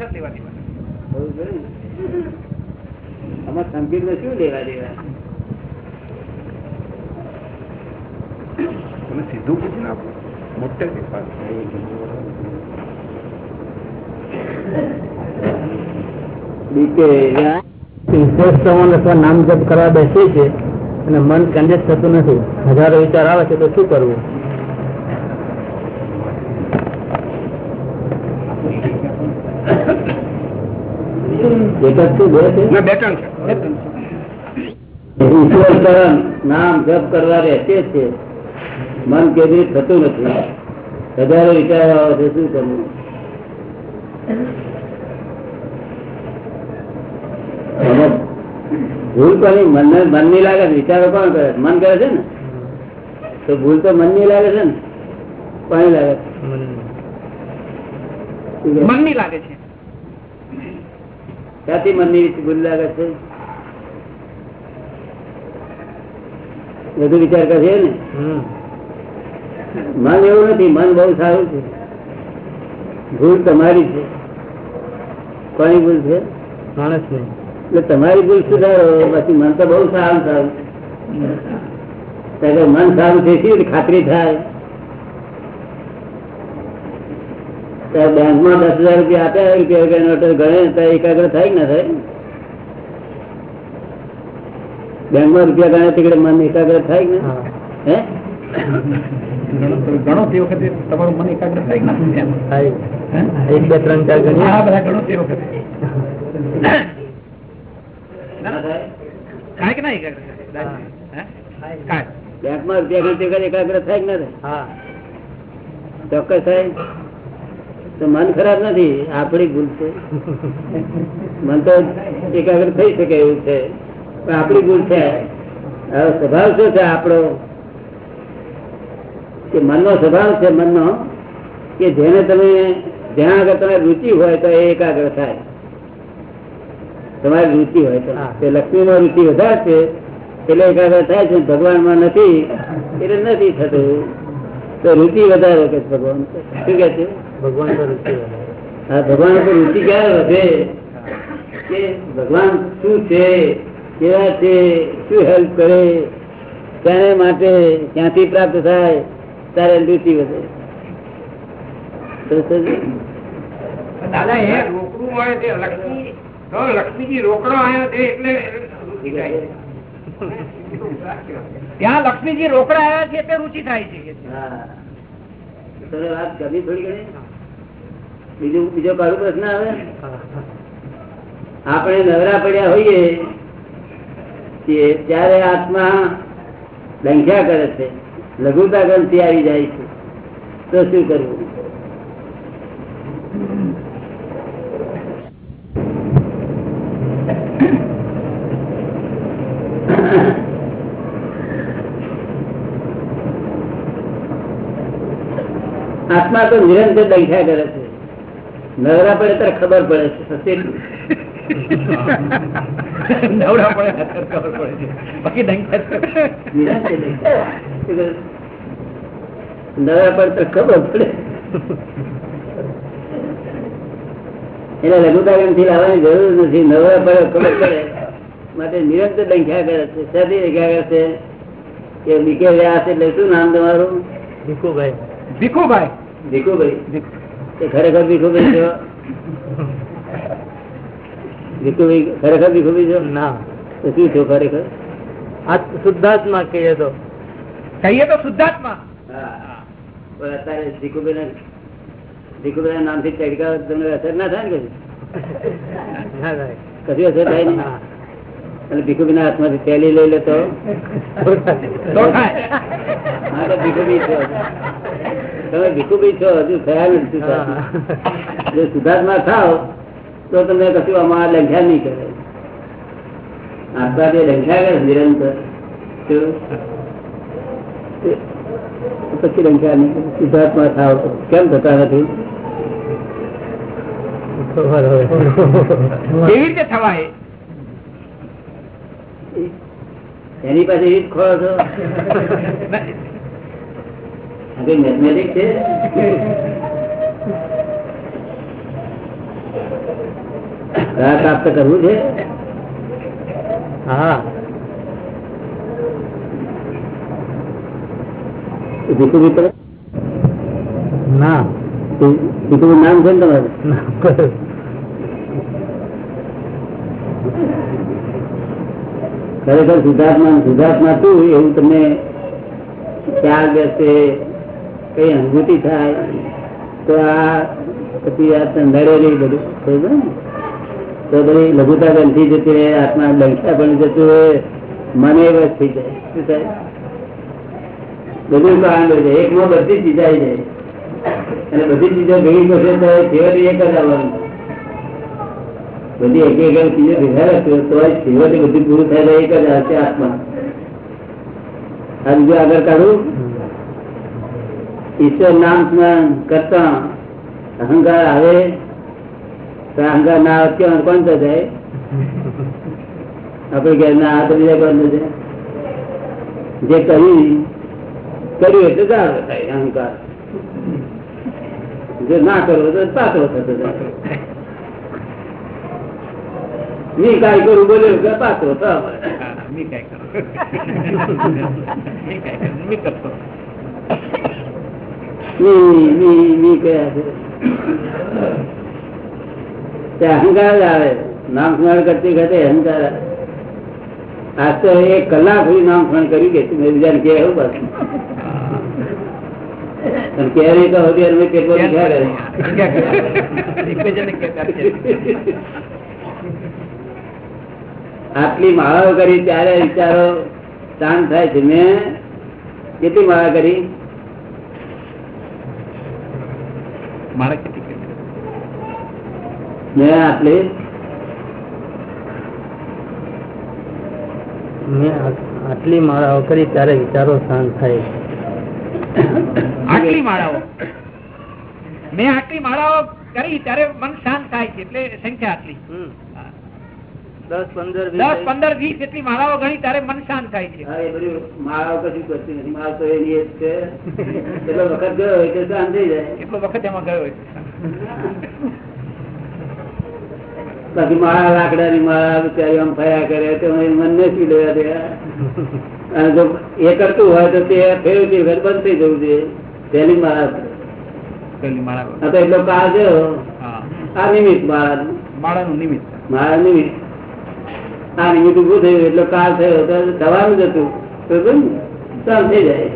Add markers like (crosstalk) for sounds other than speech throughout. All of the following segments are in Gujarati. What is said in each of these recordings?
પ્રતિશત લેવા દેવા બરોબર ને? આમાં સંકેત ને શું લેવા દેવા? તમે સીધું પૂછીને આપો મોટે બીકે શ્રેષ્ઠ અથવા નામ જપ કરવા બેસે છે અને મન કેન્દ્રિત થતું નથી. હજારો વિચાર આવે છે તો શું કરવું? એક જ શું બે છે? બે ત્રણ છે. ઈશ્વર તરફ નામ જપ કરવા રહેશે છે. મન કેન્દ્રિત થતું નથી. હજારો વિચારો આવે છે શું કરવું? ભૂલ કોની મન મનની લાગે વિચારો કોણ કરે? મન કરે છે ને? તો ભૂલ તો મનની લાગે છે ને? કોની લાગે? મન શું લાગે છે. ક્યાંથી મનની રીતે ભૂલ લાગે છે? બધું વિચાર કરશે ને? મન એવું નથી મન બહુ સારું છે. ભૂલ તમારી છે. કોની ભૂલ છે? માણસ એટલે તમારી ભૂલ સુધારો પછી મન તો બહુ સારું સારું મન સારું છે ખાતરી થાય ત્યારે બેંકમાં દસ હજાર રૂપિયા આપ્યા રૂપિયા રૂપિયા નોટ ગણે એકાગ્ર થાય કે ના થાય બેંકમાં રૂપિયા ગણે તીકડે મન એકાગ્ર થાય ને હે ઘણો તે વખતે તમારું મન એકાગ્ર થાય ના થાય એમ? થાય. હે? એક બે ત્રણ ચાર ગણીએ હા બધા ઘણો તે વખતે થાય કે ના એકાગ્ર થાય? હે? કાંઈ. બેંકમાં રૂપિયા ગણે તીકડે એકાગ્ર થાય કે ના થાય હા ચોક્કસ થાય તો મન ખરાબ નથી આપણી ભૂલ છે. મન તો એકાગ્ર થઈ શકે એવું છે. પણ આપણી ભૂલ છે. હવે સ્વભાવ શું છે આપણો? કે મનનો સ્વભાવ છે મનનો કે જેને તમે જ્યાં આગળ તમે રુચિ હોય તો એ એકાગ્ર થાય. તમારી રુચિ હોય તો. તે લક્ષ્મીમાં રુચિ વધારે છે એટલે એકાગ્ર થાય છે ભગવાનમાં નથી એટલે નથી થતું. તો રુચિ વધારે કે ભગવાન? શું કે છે? ભગવાન પર રુચિ. ભગવાન ક્યારે વધે? કે ભગવાન શું છે? કેવા છે? શું હેલ્પ કરે? તેને માટે ક્યાંથી પ્રાપ્ત થાય? ત્યારે રુચિ વધે. દાદા એ રોકડું હોય તે લક્ષ્મી લક્ષ્મીજી રોકડો આવ્યો છે એટલે રુચિ થાય. છે. ત્યાં લક્ષ્મીજી રોકડા આવ્યા છે એટલે રુચિ થાય છે. વાત ગમી થોડી ઘણી? બીજું, બીજો કાળો પ્રશ્ન આવે? આપણે નવરા પડ્યા હોઈએ ત્યારે આત્મા ડંખ્યા કરે છે, લઘુતા ગ્રંથિ આવી જાય છે, તો શું કરવું? આત્મા તો નિરંતર ડંખ્યા કરે છે. નવરા પડે ત્યારે ખબર પડે છે સત્ય નવરા પડે ખબર પડે છે. બાકી ડંકા નિરાંતે ડંખ્યા. શું કરે? નવરા પડે તો ખબર પડે. એને લઘુતાગ્રમથી લાવવાની જરૂર નથી. નવરા પડે ખબર પડે. માટે નિરંતર ડંખ્યા કરે છે? શાથી ડંખ્યા કરે છે? કે નીકળ્યા છે એટલે શું નામ તમારું? ભીખુભાઈ. ભીખુભાઈ. ભીખુભાઈ. એ ખરેખર ભીખુભાઈ છો? ભીખુભાઈ ખરેખર ભીખુભાઈ છો? ના. તો શું છો ખરેખર? આ શુદ્ધાત્મા કહીએ તો. કહીએ તો શુદ્ધાત્મા. પણ અત્યારે ભીખુભાઈ ના ભીખુભાઈ નામથી ચડકા તમને અસર ના થાય ને કશું? કદી. અસર થાય નહીં. અને ભીખુભાઈ ના હાથમાંથી થેલી લઈ લેતો. ભીખુભાઈ છો. તમે ભીખુભાઈ છો હજુ થયા નથી. જો સુધાર્થમાં થાવ તો તમને કશું આમાં લંઘ્યા નહીં કરે. આત્મા જે લંઘ્યા કરે નિરંતર. પછી લંઘ્યા નહીં કરે. સિદ્ધાર્થમાં થાવ કેમ થતા નથી? કેવી રીતે થવાય? એની પાસે રીત ખોળો છો? મેથમેટિક છે. પ્રાપ્ત કરવું છે? હા. ના. નામ છે ને તમારું? ખરેખર સિદ્ધાર્થમાં સિદ્ધાર્થમાં શું એવું તમને ત્યાગ બેસે. કઈ અનુભૂતિ થાય, તો આ પછી આ નડેલી બધું, ખબર ને? તો બધી લઘુતા બંધી જતી રહે આત્મા લંખ્યા પણ જતું હોય મને વસ થઈ જાય. શું થાય? બધું કારણ હોય છે. એકમાં બધી ચીજ આવી જાય. અને બધી ચીજો ભેગી કરશે તો છેવટે એક જ આવવાનું. બધી એક એક ચીજો ભેગા રાખશો તો છેવટે બધું પૂરું થાય એક જ આવશે આત્મા. આ બીજું આગળ કાઢું. ઈશ્વર નામ સ્મરણ કરતા અહંકાર આવે, તો અહંકાર ના આવે કેવાનું કોણ થશે આપડે ઘેર ના આવે બીજા કોણ થશે જે કર્યું કર્યું એટલે ગાળો થાય, અહંકાર. જો ના કરો તો પાતળો થતો જાય. નિકાય કરું બોલ્યો કે પાતળો થવા નિકાય કરો. નિકાય કરો નિકાય કરો અહંકાર જ આવે. નામ સ્મરણ કરતી વખતે અહંકાર. આજ તો એક કલાક સુધી નામ સ્મરણ કર્યું કે મેં બીજાને કે એવું બસ. ક્યારે તો હવે અમે. આટલી માળાઓ કરી ત્યારે વિચારો શાંત થાય છે. મેં કેટલી માળા કરી? મારા કેટલી આટલી મેં આટલી માળાઓ કરી ત્યારે વિચારો શાંત થાય. આટલી માળાઓ મેં આટલી માળાઓ કરી ત્યારે મન શાંત થાય છે એટલે સંખ્યા આટલી. દસ પંદર વીસ. એટલી માળાઓ ગણી ત્યારે મન શાંત થાય છે. માળાઓ કશું કરતી નથી. માળ તો એની જ છે. એટલો વખત ગયો હોય તો શાંત થઈ જાય. એટલો વખત એમાં ગયો હોય બાકી માળા લાકડાની માળા બિચારી આમ ફર્યા કરે તો મનને શું લેવા દે અને જો એ કરતું હોય તો તે ફેરવતી વખત બંધ થઈ જવું જોઈએ. પહેલી માળા પહેલી માળા તો એટલો કાળ ગયો આ નિમિત્ત માળા માળાનું નિમિત્ત. માળા નિમિત્ત. આ નિમિત્ત ઉભું થયું એટલો કાળ થયો થવાનું જ હતું. બરોબર થઈ જાય.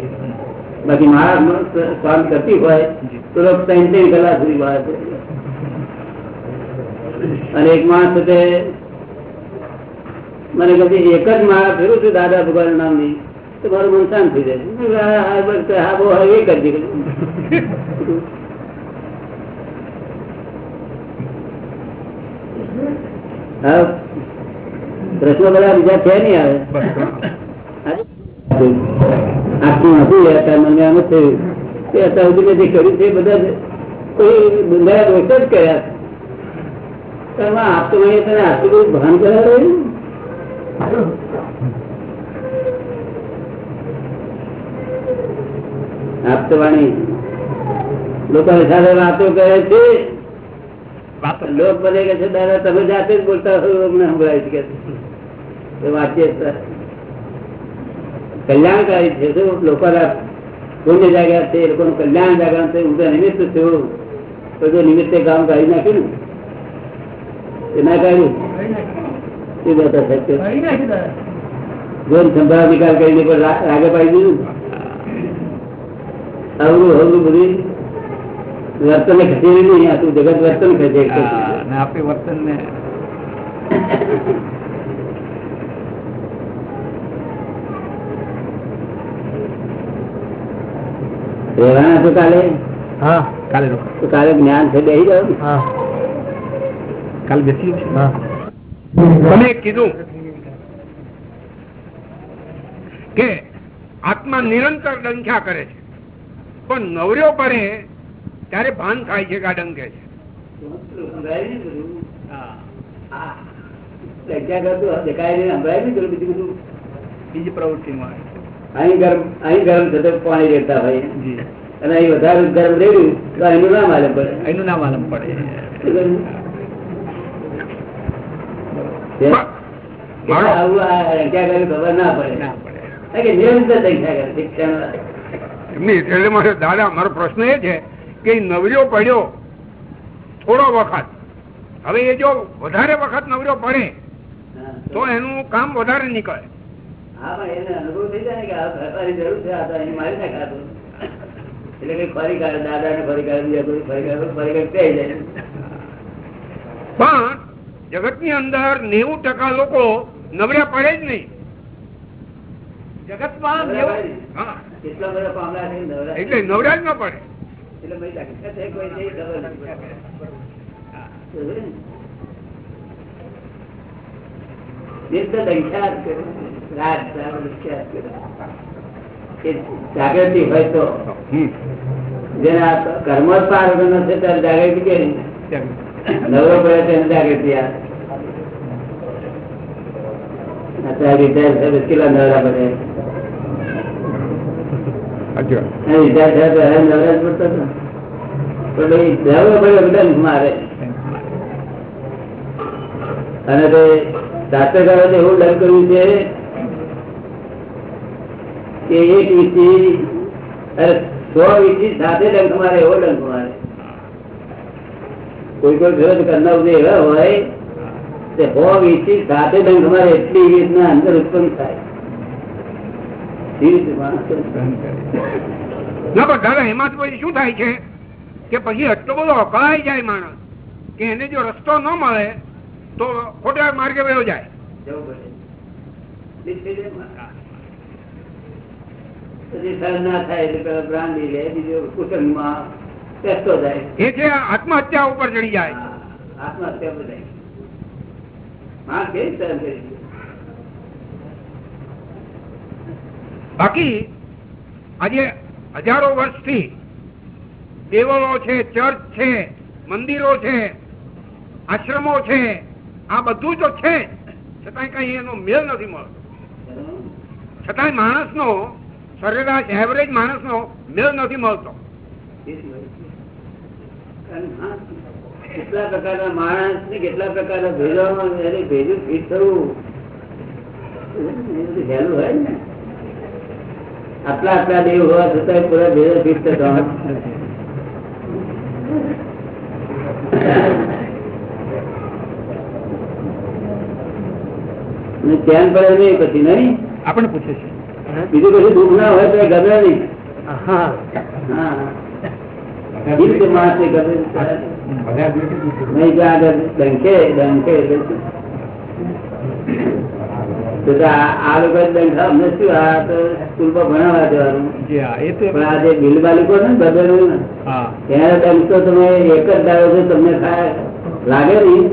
બાકી મારા શાંત કરતી હોય તો ત્રણ ત્રણ કલાક સુધી માળા અને એક માણસ તે મને કહે એક જ મારા ફેરું છું દાદા ભગવાન નામની. તો મારું મન શાંત થઈ જાય. હા, બહુ હવે એ કરજે (laughs) હા. પ્રશ્નો બધા બીજા છે નહીં આવે. આખું હતું અત્યારે મને આમ થયું. કે અત્યાર સુધી જે કર્યું છે બધા કોઈ બંધાયા દોષ જ કર્યા છે. એમાં આપ તને આટલું બધું ભાન કરાવે આપ વાણી લોકોની સાથે વાતો કરે છે. લોક બને કે છે દાદા તમે જાતે જ બોલતા હોય અમને સંભળાય છે વાંચીએ કલ્યાણકારી છે. શું લોકોના પુણ્ય જાગ્યા છે એ લોકોનું કલ્યાણ જાગરણ છે હું તો નિમિત્ત થયું. તો જો નિમિત્તે કામ કાઢી નાખ્યું ને એ ના કાઢ્યું એ બધા સત્ય. સંભાળ નિકાલ કરીને પણ રાગે પાડી દીધું. અવરું અવરું બધી વર્તન ખસેડી નહીં આ તું જગત વર્તન ખસે. હા, આપણે વર્તન ને રહેવાના હતું કાલે. હા કાલે તો કાલે જ્ઞાન છે બેસી જાવ હા. કાલે બેસી હા. તમે કીધું કે આત્મા નિરંતર ડંખ્યા કરે છે. પણ નવર્યો પડે ત્યારે ભાન થાય છે કે આ ડંકે છે દેખાય નહીં સંભળાય નહીં પેલું બીજું બધું. બીજી પ્રવૃત્તિમાં. અહીં ગરમ અહીં ગરમ થતો પાણી રેડતા હોય. અને અહીં વધારે ગરમ રેડ્યું તો એનું ના માલમ પડે. એનું નામ આલમ પડે? મારો આવું આ ખબર ના પડે. ના પડે. કારણ કે નિરંતર શિક્ષણ એટલે મારે દાદા મારો પ્રશ્ન એ છે કે નવરો નવર્યો પડ્યો થોડો વખત. હવે એ જો વધારે વખત નવર્યો પડે તો એનું કામ વધારે નીકળે. હા પણ એને અનુભવ થઈ જાય ને કે આ જરૂર છે આ તો મારી નાખાતું એટલે કઈ ફરી કાઢે દાદા ને ફરી કાઢે બીજા કોઈ ફરી કાઢે ફરી કાઢે થઈ જાય પણ જગતની અંદર નેવું ટકા લોકો નબળા પડે જ નહીં. જગતમાં માં બધા પામલા એટલે નવરા જ ન પડે. એટલે ભાઈ હકીકત છે કોઈ ખબર નથી. જાગૃતિ હોય તો. જેના કર્મ પાર વગરનો છે ત્યારે જાગૃતિ કે નવરો પડે તેને જાગૃતિ આ કેટલા નવરા પડે? અને તે શાસ્ત્રકારો એવું ડર કર્યું છે કે એક અરે સો વીસી સાથે ડંખ મારે એવો ડંખ મારે. કોઈ કોઈ ઘર કરનાર જે એવા હોય તે હો વીસી સાથે ડંખ મારે એટલી રીતના અંદર ઉત્પન્ન થાય. દાદા એમાં તો પછી શું થાય છે? કે પછી એટલો બધો અકળાઈ જાય માણસ કે એને જો રસ્તો ન મળે તો ખોટા માર્ગે વયો જાય. પછી સહન ના થાય એટલે પેલા બ્રાન્ડી લે બીજો કુટુંબમાં બેસતો જાય. એ આત્મહત્યા ઉપર ચડી જાય. આત્મહત્યા બધાયમાં કેવી સહન કરી બાકી આજે હજારો વર્ષથી દેવળો છે ચર્ચ છે મંદિરો છે આશ્રમો છે આ બધું તો છે છતાંય કઈ એનો મેળ નથી મળતો. છતાંય માણસનો સરેરાશ એવરેજ માણસનો મેળ નથી મળતો. કેટલા પ્રકારના માણસ ને કેટલા પ્રકારના એને ભેજું ફીટ થવું એ સહેલું હોય ને. આટલા આટલા દેવ હોવા છતાં પૂરા ભેદો ફીટ થતો ધ્યાન પડે નહીં પછી નહીં? આપણે પૂછે છે. બીજું કશું દુઃખ ના હોય તો ગમે નહીં. આ લોકો અમને શું આ તો સ્કૂલમાં ભણાવવા જવાનું. પણ આ જે બિલ બાલિકો ને બદલવું ને તો તમે એક જ જો તમને લાગે નહીં.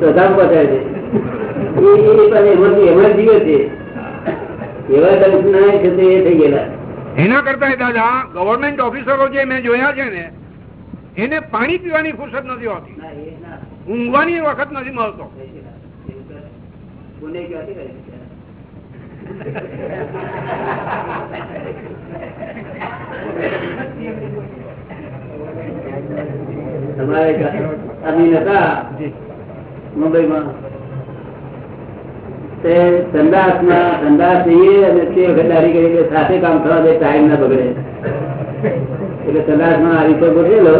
તો દામ એ પણ એમાંથી એમાં જીવે છે એવા ડંખ છે તે થઈ ગયેલા. એના કરતા દાદા ગવર્મેન્ટ ઓફિસરો જે મેં જોયા છે ને એને પાણી પીવાની ફુરસત નથી હોતી. ઊંઘવાની વખત નથી મળતો? તમારે અમીન હતા મુંબઈમાં? તે સંદાસમાં સંદાસ જઈએ અને તે વખત કરી સાથે કામ થવા દે ટાઈમ ના બગડે. એટલે સંદાસમાં આ રીતે ગોઠવેલો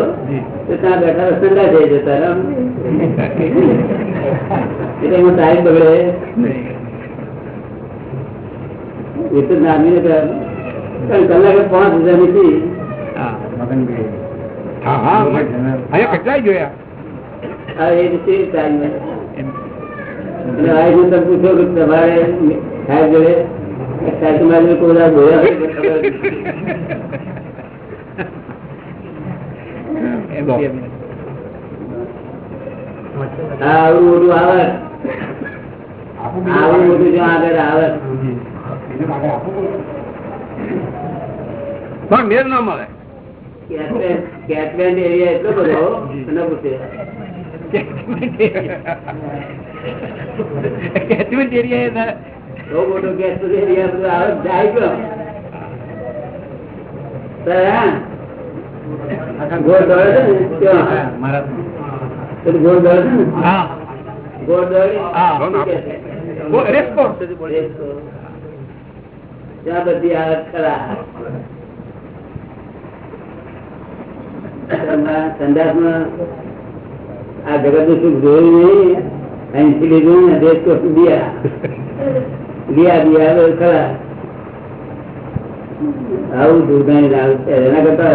તો ત્યાં બેઠા સંદાસ જઈ જતા. એટલે એમાં ટાઈમ બગડે. એ તો ત્રણ કલાકે પાંચ હજારની હા હા કેટલાય જોયા? હા એ રીતે ટાઈમ અને આ હું તમે પૂછો કે તમારે સાહેબ જોડે સાહેબ તમારે કોઈ બોલ્યા હોય તો ખબર નથી. આ આવડું મોટું આવે આવું. મોટું જો આગળ આવે. પણ મેળ ના મળે. કેટમેન્ટ એરિયા એટલો બધો ન પૂછે. કેચમેન્ટ એરિયા બહુ મોટો કેચમેન્ટ એરિયા બધો આવે જાય હા? ગોળ દોડે છે ને ત્યાં. ગોળ દોડે છે ને હા ઘોડદોડી? હા. શું કહે છે? કો- રેસ કોર્સ. Race course. ત્યાં બધી હાલત ખરા સંદાસમાં આ જગતનું સુખ જોયું નહીં અહીંથી લીધું ને દેશ તો બિયા બિયા બિયા હવે ખરા આવું દુર્ગાની લાલ છે એના કરતા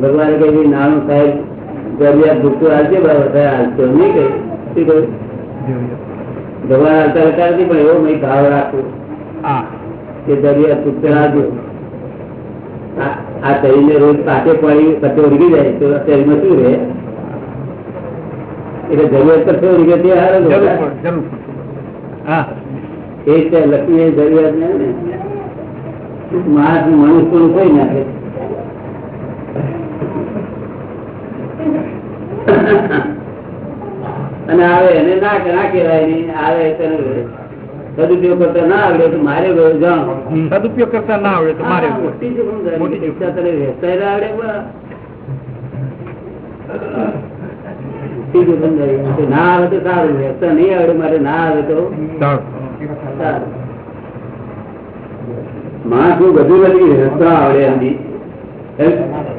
ભગવાને કહ્યું નાનું સાહેબ જરૂરિયાત ભૂખતું હાલશે બરાબર સાહેબ હાલશો નહીં કહ્યું શું કહ્યું ભગવાન હાલતા હાલતા નથી પણ એવો મેં ભાવ રાખો હા કે જરૂરિયાત ભૂખતું હાલજો આ- આ શરીરને રોજ પાકે પડી પત્તો ઉડી જાય તો આ શરીરમાં શું રહે એટલે જરૂરિયાત પર શું ઉડી તે હારે એ છે લખી એ જરૂરિયાત ને માણસ મનુષ્ય પૂરું થઈ નાખે અને આવે એને ના ના કહેવાય નહીં આવે તેને સદુપયોગ કરતા ના આવડે તો મારે જાણો. સદુપયોગ કરતા ના આવડે તો મારે મોટી તને વેચતા આવડે ના આવે તો સારું વેચતા નહીં આવડે મારે ના આવે તો માણસનું બધું નથી વેચતા આવડે એમની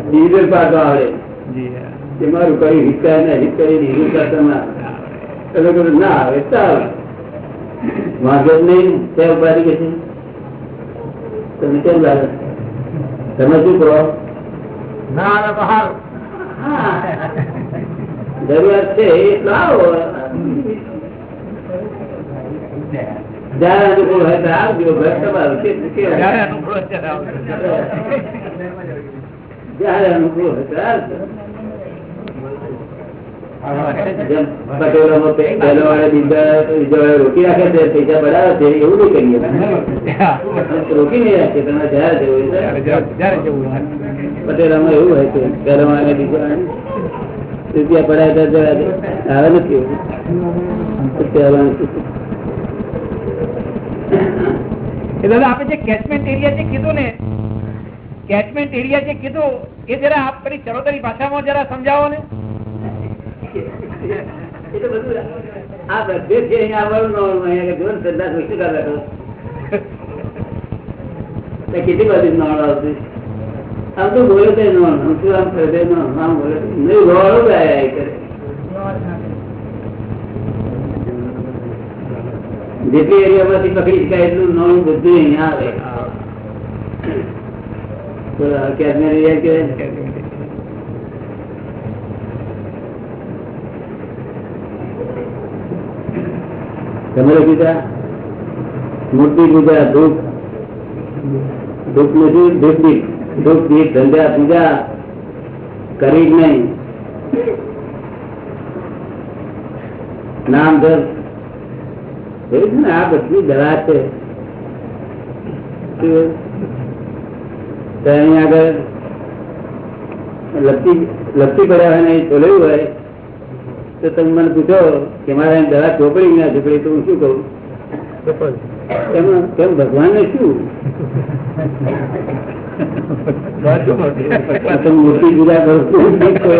ડિજિટલ પાડતો આવડે. એમાં કઈ હિચકાય ને હિચકાય ડિજિટલ કરતા ના ના આવે સારું. વાંધો જ નહીં તે ઉપાધિ કે છે? તમે કેમ લાગે? તમે શું કરો? ના આવે તો સારું. જરૂરિયાત છે એટલો આવો રોકી રાખે છે પૈસા બરાબર છે એવું નહીં કરીએ રોકી નહીં રાખીએ તમે જયારે જવું. પટેલામાં એવું હોય છે પહેલો બીજા રૂપિયા પડાય તો જવા દે. આવે નથી દાદા આપણે જે કેચમેન્ટ એરિયા જે કીધું ને કેચમેન્ટ એરિયા જે કીધું એ જરા આપ કરી ચરોતરી ભાષામાં જરા સમજાવો ને. એ તો બધું આ બધે છે અહીંયા આવવાનું અહીંયા શું કરવા કેટલી બધી આવતી આમ તો બોલે તો નોળ આમ શું આમ કરે નો આમ બોલે નહીં ગોળું ગાય આય કરે જેટલી એરિયામાંથી પકડી શકાય એટલું નોળું બધું અહીંયા આવે બોલો, આ કેસમેર એરિયા કહેવાય ને? તમારે કીધા મૂર્તિ પૂજા ધૂપ ધૂપ નથી ધૂપ દીપ ધૂપ દીપ ધંધા પૂજા કરી જ નહીં. નામ જપ એવું ને આ બધી દરા છે? અહીં આગળ લપટી લપટી પડ્યા હોય ને એ ચોલેવું હોય, તો તમે મને પૂછો કે મારે દવા ચોપડી ના ચોપડી તો હું શું કહું? કેમ કેમ ભગવાન ને. શું મૂર્તિ પૂજા કરો કરો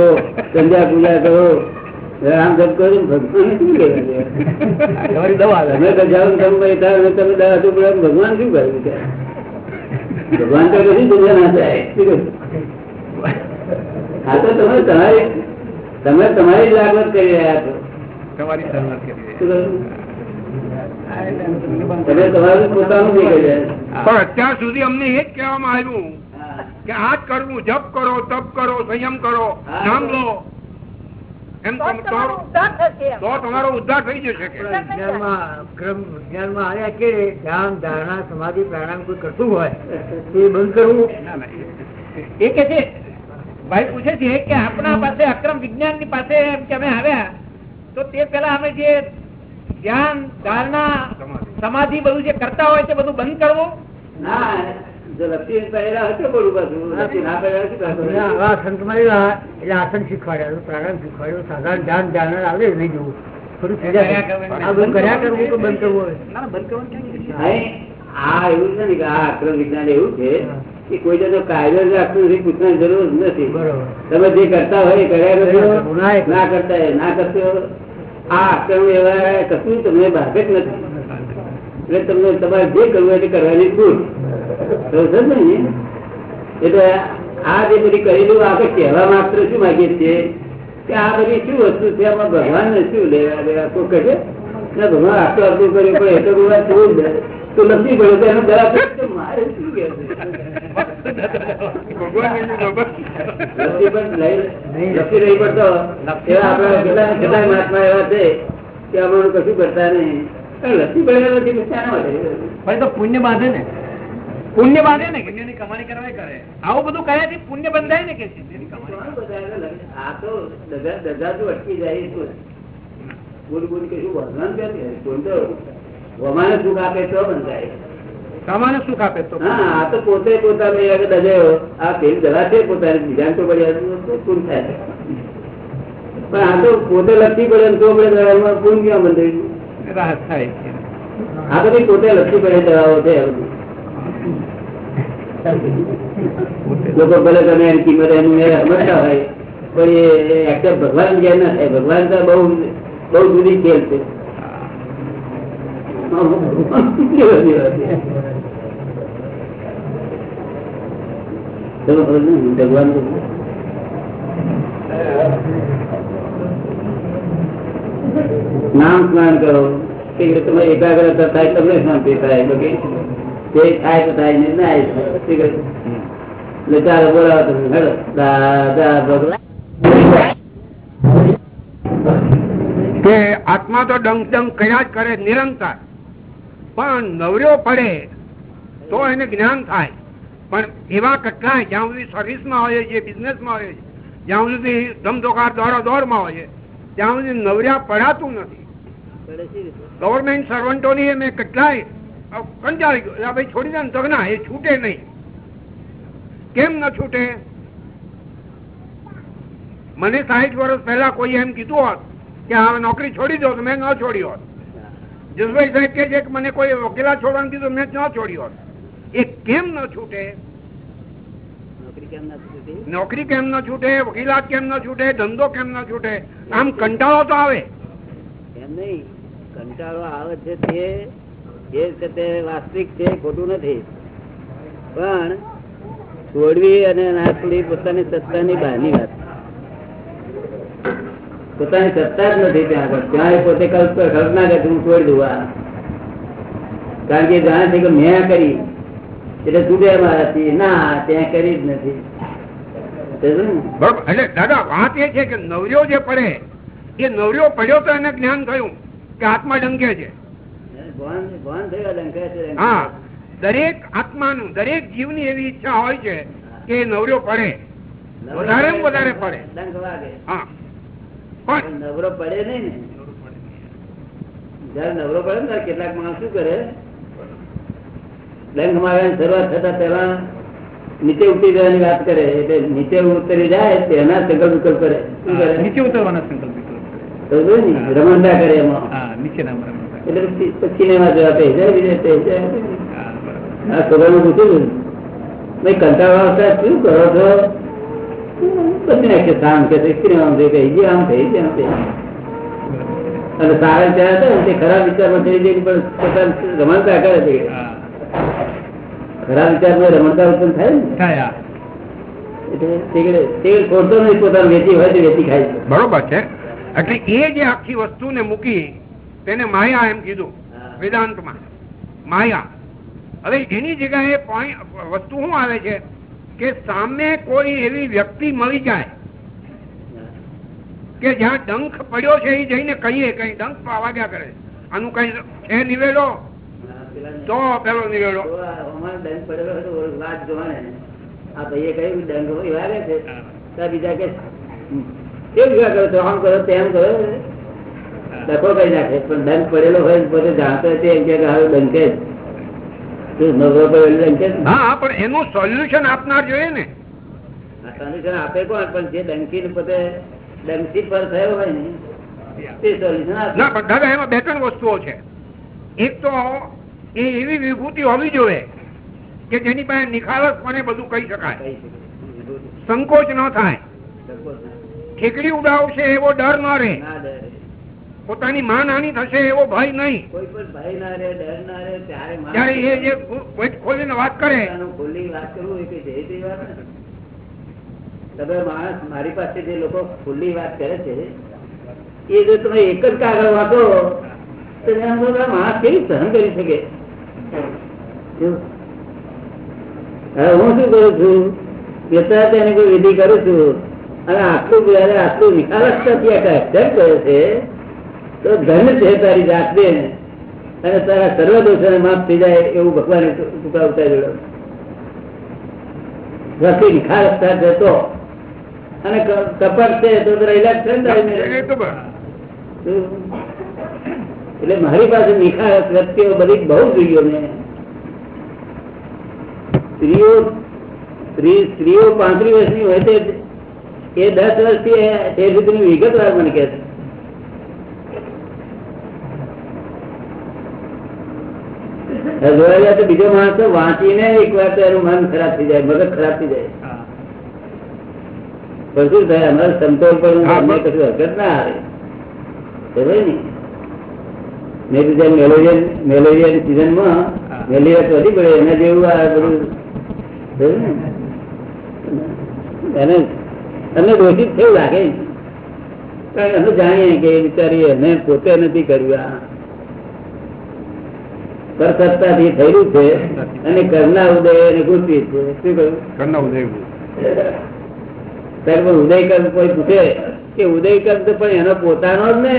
સંધ્યા પૂજા કરો. રામ જપ કરો ભગવાન શું તો ભગવાન શું કરે ભગવાન તો નથી દુનિયા ના થાય હા તો તમે તમારી તમે તમારી જ લાગવત કરી રહ્યા છો. તમારી પણ અત્યાર સુધી અમને એ જ કહેવામાં આવ્યું કે આ જ કરવું જપ કરો તપ કરો સંયમ કરો નામ લો. એમ તો તમારો ઉદ્ધાર થશે એમ. તો તમારો ઉદ્ધાર થઈ જશે વિજ્ઞાનમાં વિજ્ઞાનમાં આવ્યા કે ધ્યાન ધારણા સમાધિ પ્રાણાયામ કોઈ કરતું હોય તો એ બંધ કરવું. એ કે છે ભાઈ પૂછે છે કે આપણા પાસે અક્રમ વિજ્ઞાનની પાસે એમ કે અમે આવ્યા તો તે પેલા અમે જે ધ્યાન ધારણા સમાધિ બધું જે કરતા હોય તે બધું બંધ કરવું? ના જો લપસી પહેરેલા હોય બોલું પાછું. લપસી ના પહેરેલા શું કરવાનું? એટલે આસન શીખવાડ્યા પ્રાણાયામ શીખવાડ્યું. સાધારણ ધ્યાન ધ્યાન આવે નહીં જવું. થોડું કર્યા કરવાનું. આ બધું કરવું કે બંધ કરવું આ એવું છે ને કે આ અક્રમ વિજ્ઞાન એવું છે કે કોઈ જતો કાયદો જ રાખતું નથી પૂછવાની જરૂર નથી. બરોબર. તમે જે કરતા હોય એ કર્યા ના કરતા હોય ના કરશો આ આક્રમ એવા કશું તમને બાધક નથી. એટલે તમને તમારે જે કરવું એટલે કરવાની ભૂલ એટલે આ જે બધી કરેલું આપણે કહેવા માત્ર શું માગીએ છીએ? કે આ બધી શું વસ્તુ છે? આમાં ભગવાન ને શું લેવા દેવા? કોઈ કહે ના, ભગવાન આટલું આટલું કર્યું, પણ એટલું બધું તો નથી પડ્યો તો એનો બરાબર મારે શું કે પુણ્ય બાંધે ને. પુણ્ય બાંધે ને કે કમાણી કરવા કરે. આવું બધું કર્યાથી પુણ્ય બંધાય ને કે આ તો અટકી જાય? બોલ બોલ કે શું? ભગવાન કે? કોઈ તો વમાને સુખ આપે તો બંધાય. સામાન્ય સુખ આપે તો? હા આ તો પોતે પોતાને દજાયો આ પેલી છે પોતાને બીજાને તો પડી પૂરું થાય? પણ આ તો પોતે લખી પડે તો આપણે દવામાં પૂરું ક્યાં બંધ રાહત થાય આ તો પોતે લખી પડે દવાઓ છે. લોકો ભલે તમે એની કિંમત એનું એ સમજતા હોય પણ એ એક્ટર ભગવાન જ્ઞાન ના થાય. ભગવાન તો બહુ બહુ જુદી ખેલ છે કેવી બધી વાત છે. ચલો ખબર નહીં, ભગવાન નામ સ્નાન કરો. કે તમે એકાગ્રતા થાય, તમને શાંતિ થાય બાકી તે થાય તો થાય નહીં, ના. એટલે ચાલો બોલાવો તમે. દાદા ભગવાન. કે આત્મા તો ડંક ડંક કર્યા જ કરે નિરંતર પણ નવરો પડે તો એને જ્ઞાન થાય. પણ એવા કેટલાય જ્યાં સુધી સર્વિસમાં હોય છે બિઝનેસમાં હોય છે, જ્યાં સુધી ધમધોકાર દોડા દોડમાં હોય છે, ત્યાં સુધી નવર્યા પડાતું નથી. ગવર્મેન્ટ સર્વન્ટોની મેં કેટલાય કંટાળી ગયો. ભાઈ, છોડી દે ને તો એ છૂટે નહીં. કેમ ન છૂટે? મને સાહીઠ વર્ષ પહેલા કોઈ એમ કીધું હોત કે આ નોકરી છોડી દો, તો મેં ન છોડી હોત. જસભાઈ સાહેબ કે છે કે મને કોઈ વકીલા છોડવાનું કીધું મેં ન છોડ્યો એ કેમ ન છૂટે? નોકરી કેમ ના છૂટે વકીલાત કેમ ન છૂટે? ધંધો કેમ ન છૂટે? આમ કંટાળો તો આવે. એમ નહીં. કંટાળો આવે છે તે એ છે તે વાસ્તવિક છે ખોટું નથી. પણ છોડવી અને ના છોડવી પોતાની સત્તાની બહારની વાત પોતાની સત્તા જ નથી ત્યાં આગળ. ત્યાં એ પોતે કલ્પના કરે કે હું છોડી દઉં આ. કારણ કે જાણે છે કે મેં કરી. એટલે છૂટે મારાથી ના ત્યાં કરી જ નથી. એટલે દાદા વાત એ છે કે નવર્યો જે પડે એ નવર્યો પડ્યો તો એને જ્ઞાન થયું કે આત્મા ડંકે છે. હા. દરેક આત્માનું દરેક જીવની એવી ઈચ્છા હોય છે કે નવર્યો પડે. વધારે વધારે પડે. હા. નવરો પડે નઈ ને. જયારે નવરો પડે ને કેટલાક માણસ શું કરે? બેંકમાં શરૂઆત થતા પેલા નીચે ઉતરી જવાની વાત કરે. એટલે નીચે ઉતરી જાય તેના સંકલ્પ વિકલ્પ કરે. શું કરે? નીચે ઉતરવાના સંકલ્પ વિકલ્પ. કરે. એમાં. નીચે એટલે સિનેમા જોવા પે જાય બીજે પે જાય. આ છોકરાનું પૂછ્યું ભાઈ કંટાળો શું કરો છો? બધી નાખે કે છે, સિનેમા જોઈ કહી ગયા આમ થઈ ગયા આમ થઈ ગયા. અને સારા વિચાર હતા તે ખરાબ વિચારમાં થઈ જાય પણ રમણતા કરે છે. ખરાબ વિચારમાં રમણતા ઉત્પન્ન થાય ને? તે તે નહીં પોતાનું વેચી હોય તો વેચી ખાય બરોબર છે. એટલે એ જે આખી વસ્તુને મૂકી તેને માયા એમ કીધું વેદાંતમાં. માયા. હવે એની જગ્યાએ વસ્તુ શું આવે છે? કે સામે કોઈ એવી વ્યક્તિ મળી જાય કે જ્યાં ડંખ પડ્યો છે એ જઈને કહીએ, કઈ ડંખ વાગ્યા કરે. આનું કઈ છે નિવેડો? તો પેલો નિવેડો. તો દંડ પડેલો તો વાત જોવાને. આ ભાઈએ કહ્યું હોય વાગે છે. બીજા કે કેમ જોયા કરો છો? આમ કરો, તેમ કરો. ડખો કરી નાખે. પણ દંડ પડેલો હોય પોતે જાણતો તે એમ કે હવે જ શું નવરો પડેલો ડંકે જ ને? હા પણ એનું સોલ્યુશન આપનાર જોઈએ ને. આ આપે કોણ? પણ જે ડંકી પોતે ડંકી પર થયો હોય ને તે સોલ્યુશન ના પણ દાદા એમાં બે ત્રણ વસ્તુઓ છે. એક તો એ એવી વિભૂતિ હોવી જોઈએ કે જેની પાસે નિખાલસપણે બધું કહી શકાય. સંકોચ ન થાય. ઠેકડી ઉડાવશે એવો ડર ન રહે. પોતાની માન હાનિ થશે એવો ભય નહીં. કોઈ પણ ભય ના રહે ડર ના રહે ત્યારે ત્યારે એ જે કોઈ ખોલીને વાત કરે. ખોલી વાત કરવું એ કઈ જઈ વાત તમે માણસ મારી પાસે જે લોકો ખુલ્લી વાત કરે છે એ જો તમે એક જ કાગળ વાંચો તો માણસ કેવી સહન કરી શકે? હવે હું શું કરું છું? બેસા તેની કોઈ વિધિ કરું છું. અને આટલું આટલું નિખાલસતાથી આ કરે છે. તો ધન છે તારી જાતને અને તારા સર્વ દોષોને માફ થઈ જાય એવું ભગવાન ચુકાવતા જોડો વકીલ નિખાલસતા છે તો અને ક- છે તો ઇલાજ છે ને. એટલે મારી પાસે નિખાર વ્યક્તિઓ બધી બહુ જોઈઓ મેં સ્ત્રીઓ સ્ત્રી સ્ત્રીઓ પાંત્રીસ વર્ષની હોય તે એ દસ વર્ષથી એ- વિગત વિગતવાર મને કહે છે. હવે તો બીજો માણસ વાંચીને એક વાર તો એનું મન ખરાબ થઈ જાય મગજ ખરાબ થઈ જાય. પણ શું થાય? અમારે સમતોલ બસ. કશું હરકત ના આવે. સમજે ને. મેં તો જેમ મેલેરિયન મેલેરિયાની સિઝનમાં. મેલેરિયા વધી પડે એના જેવું આ બધું? એને તમને દોષિત થયું લાગે? અમે જાણીએ કે એ બિચારી એને પોતે નથી કર્યું આ. પરસત્તાથી થયેલું છે અને કરના ઉદય અને ગુસ્સી છે શું કહ્યું. ત્યારે પણ ઉદયકર કોઈ પૂછે કે ઉદયકર તો પણ એનો પોતાનો જ ને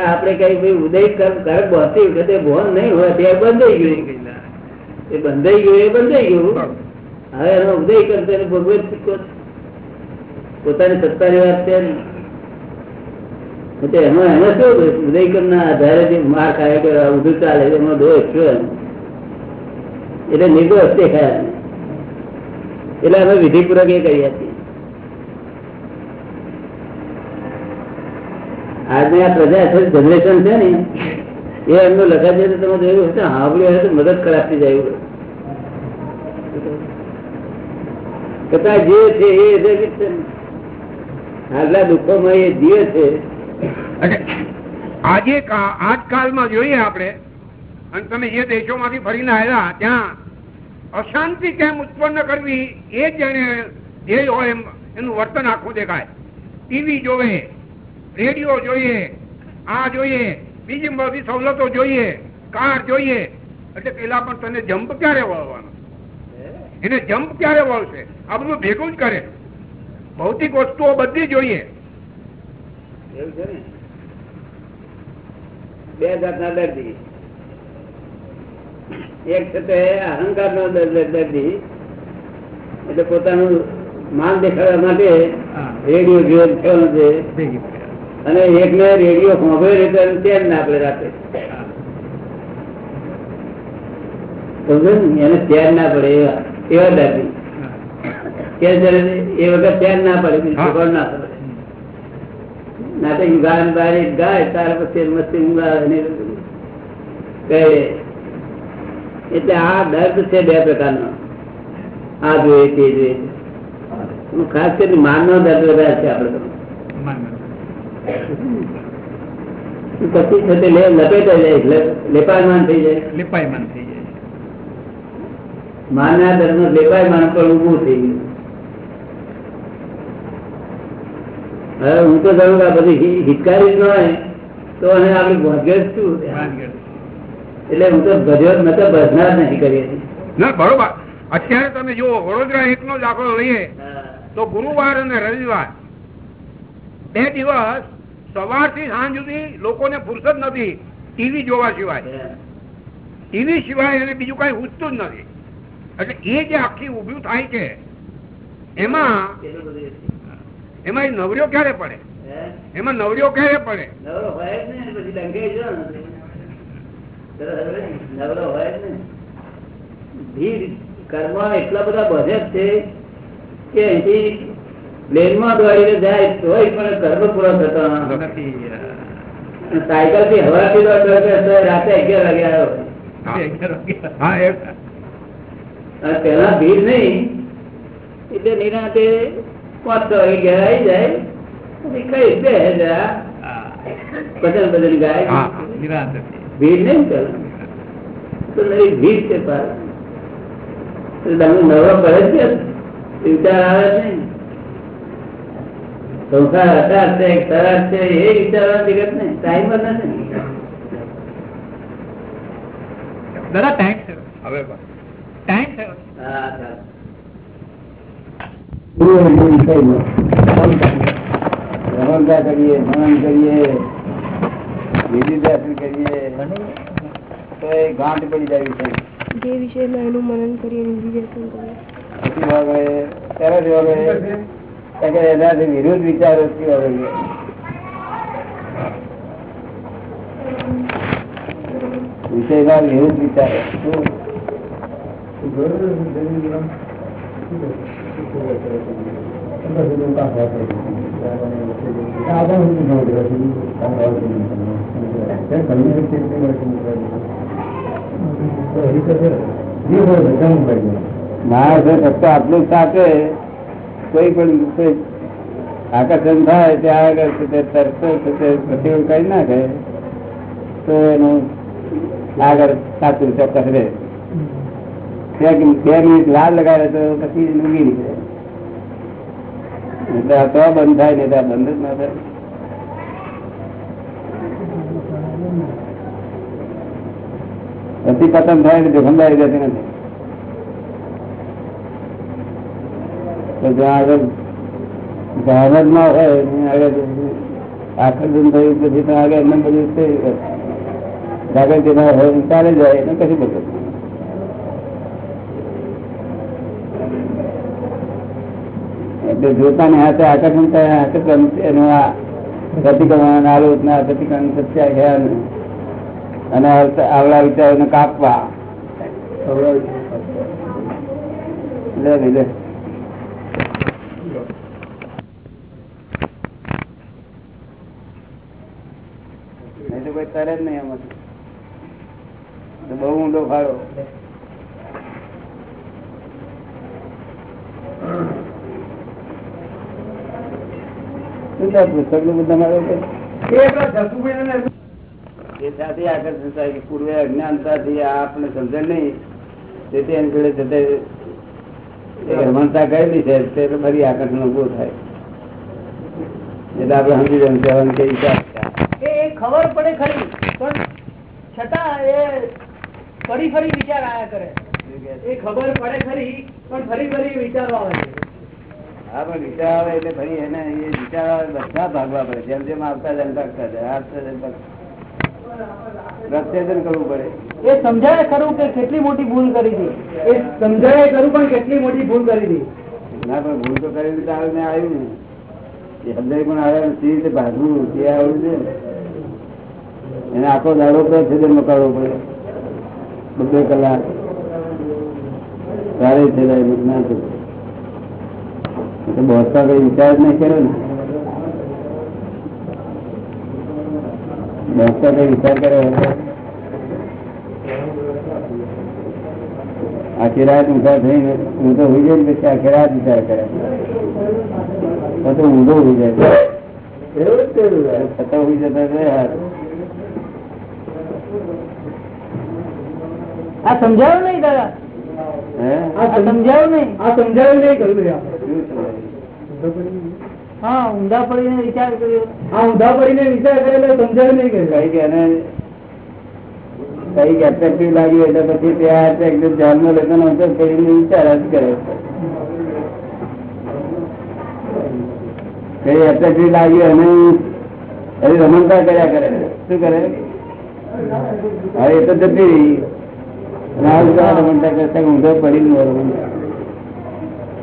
આપડે કઈ ભાઈ ઉદય કર્મ કર બહતી વખતે ભોન નહીં હોય ત્યાં બંધાઈ ગયું એ બંધાઈ ગયું એ બંધાઈ ગયું હવે એનો ઉદય કરતો એને ભોગવે જ ચૂક્યો છે. પોતાની સત્તાની વાત છે ને. એટલે એમાં એનો શું દોષ? ઉદયકરના આધારે માર ખાય કે આ ચાલે એમાં દોષ શું એટલે નિર્દોષ દેખાય એટલે અમે વિધિપૂર્વક એ કરી હતી આજની આ પ્રજા જનરેશન છે ને, એ એમનું લખા છે તમે જોયું હશે હાવડ્યું હશે મદદ થઈ જાય. છતાં જે છે એ છે ને. આગલા દુઃખોમાં એ જીવે છે આજે આજકાલમાં જોઈએ આપણે, અને તમે જે દેશોમાંથી ફરીને આવ્યા, ત્યાં અશાંતિ કેમ ઉત્પન્ન કરવી એ જ એને ધ્યેય હોય એમ, એનું વર્તન આખું દેખાય. ટીવી જોવે રેડિયો જોઈએ, આ જોઈએ, બીજી બધી સવલતો જોઈએ, કાર જોઈએ, એટલે પેલા પણ તને જમ્પ ક્યારે વળવાનો? એને જમ્પ ક્યારે વળશે? આ બધું ભેગું જ કરે. ભૌતિક વસ્તુઓ બધી જોઈએ. એવું છે ને? બે જાતના દર્દી. એક છે અહંકાર નો દર્દી એટલે પોતાનું માન દેખાડવા માટે રેડિયો થયો છે અને એક ને રેડિયો ખોભે રીતે તેમ ના આપણે રાખે? એને ચેન ના પડે એવા એવા દર્દી. કે એ વખત ચેન ના પડે બીજું ના ખબર ના તો નાટક ગાન ગાય તાર પછી મસ્તી ઊંઘાવે કહે એટલે આ દર્દ છે બે પ્રકારનો. આ જોઈએ તે જોઈએ. ખાસ કરીને માનનો દર્દ વધારે છે આપણે. પછી છે તે લે- લપેટાઈ જાય લેપાયમાન થઈ જાય. લેપાયમાન થઈ જાય. માનના દર્દ નો લેપાયમાન પણ ઊભું થઈ ગયું. હવે હું તો જાણું કે બધી હિતકારી ન હોય તો એને આપણી ભોજગર શું? એટલે હું તો ભજ્યો મેં તો ભજનાર નથી કરી હતી. ના બરોબર. અત્યારે તમે જુઓ વડોદરા હિત નો દાખલો લઈએ તો ગુરુવાર અને રવિવાર બે દિવસ સવારથી સાંજ સુધી લોકોને ફુરસદ નથી ટીવી જોવા સિવાય. ટીવી સિવાય એને બીજું કઈ ઉઠતું જ નથી. એટલે એ જે આખી ઉભું થાય છે એમાં. એમાં એ ક્યારે પડે? એમાં નવર્યો ક્યારે પડે? નવરો હોય જ ને પછી ડંકાઈ જો ને. સરસ હવે ને, નવરો હોય જ ને. ભીડ કર્મ એટલા બધા બધે જ છે કે અહીંથી પ્લેનમાં દોડીને જાય તોય પણ કર્મ પૂરો થતો નથી. સાયકલથી હવાથી દોડતો તો રાતે અગિયાર વાગે આવ્યો. પેલા ભીડ નહીં. એટલે નિરાતે પાંચ છ વાગે ઘેર આવી જાય પછી કઈ બે હજાર ભજન ભજન ગાય હા ભીડ નહીં ચાલે તો નવી ભીડ છે પાર એટલે તમે નવરો પડે છે વિચાર આવે જ નહીં સંસાર હટાર છે ખરાબ છે એ વિચારવા જગત ને ટાઈમ જ નથી દાદા ટાઈમ છે હવે ટાઈમ છે હા હા રમણતા કરીએ મનન કરીએ વિધિદાસન કરીએ તો એ પડી જાય છે જે એનું મનન કરીએ નિધિધ્યાસન કરીએ વિરુદ્ધ વિચારો થી વાગે વિષયમાં વિરુદ્ધ વિચારો શું? માણસ ફક્ત આટલું સાથે કોઈ પણ આકર્ષણ થાય ત્યાં આગળ તે તરતો તે પ્રતિબંધ કરી નાખે, તો એનું આગળ સાચું ચોક્કસ રહે. બે મિનિટ વાર લગાડે તો પછી ઊંઘી નીકળે. એટલે આ તો બંધ થાય ને ત્યાં બંધ જ ના થાય. પછી પતંગ થાય એટલે જોખમદારી જતી નથી. તો જ્યાં આગળ જહાજ ના હોય, ત્યાં આગળ આકર્ષણ થયું, પછી તો આગળ એમને બધું તે જાગૃતિ ના હોય, ચાલે જાય, એને કશું બધું એટલે જોતાની હાથે આકર્ષણ થાય આકર્ષણ એનું આ પ્રતિક્રમણ આલોચના પ્રતિક્રમણ સત્યાખ્યાન અને આવડા વિચારોને કાપવા. લે લે તો કોઈ કરે જ નહીં એમાં બહુ ઊંડો ફાળો. શું પુસ્તકનું બધા મારે એ સાથે આકર્ષણ થાય કે પૂર્વે અજ્ઞાનતાથી આ આપણે સમજણ નહીં. તેથી એની જોડે જતા રમણતા કરેલી છે તે તો ફરી આકર્ષણ ઉભું થાય. એટલે આપણે સમજી જવાનું કહેવાનું કે એ ખબર પડે ખરી પણ છતાં એ ફરી ફરી વિચાર આયા કરે. એ ખબર પડે ખરી પણ ફરી ફરી વિચારવા આવે છે હા પણ વિચાર આવે એટલે ફરી એને એ વિચાર આવે બધા ભાગવા પડે. જેમ જેમ આવતા જેમ ભાગતા જાય. આવતા જેમ પ્રત્યેદન કરવું પડે. એ સમજાય ખરું કે કેટલી મોટી ભૂલ કરી હતી? એ સમજાય ખરું પણ કેટલી મોટી ભૂલ કરી હતી? ના પણ ભૂલ તો કરી હતી આવે મેં આવ્યું ને. એ સમજાય પણ આવે તે રીતે ભાગવું તે આવ્યું છે. એને આખો દાડો પ્રત્યેજન કરવો પડે. બે કલાક. સારી છે ના છે એટલે બહોતતા કઈ વિચાર જ નહીં કર્યો ને બહોતતા કઈ વિચાર કર્યો આખી રાત ઊંઘા થઈને હું તો હોઈ જાય પછી આખી રાત વિચાર કરે તો ઊંધો હોઈ જાય છતાં હોઈ જતા તો યાર આ સમજાયું નહીં દાદા ઊંધા પડીને વિચાર કર્યો. આ ઊંધા પડીને વિચાર કરેલો સમજાયું નહીં કઈ કે એને કઈ એટ્રેક્ટિવ લાગ્યું એટલે પછી તે આ ધ્યાનમાં અંતર કરીને વિચાર જ કરે. કઈ એટ્રેક્ટિવ લાગ્યું અને હજી રમણતા કર્યા કરે. શું કરે? હવે એ તો જતી આ બધા રમણતા કરતા ઊંધો રમણતા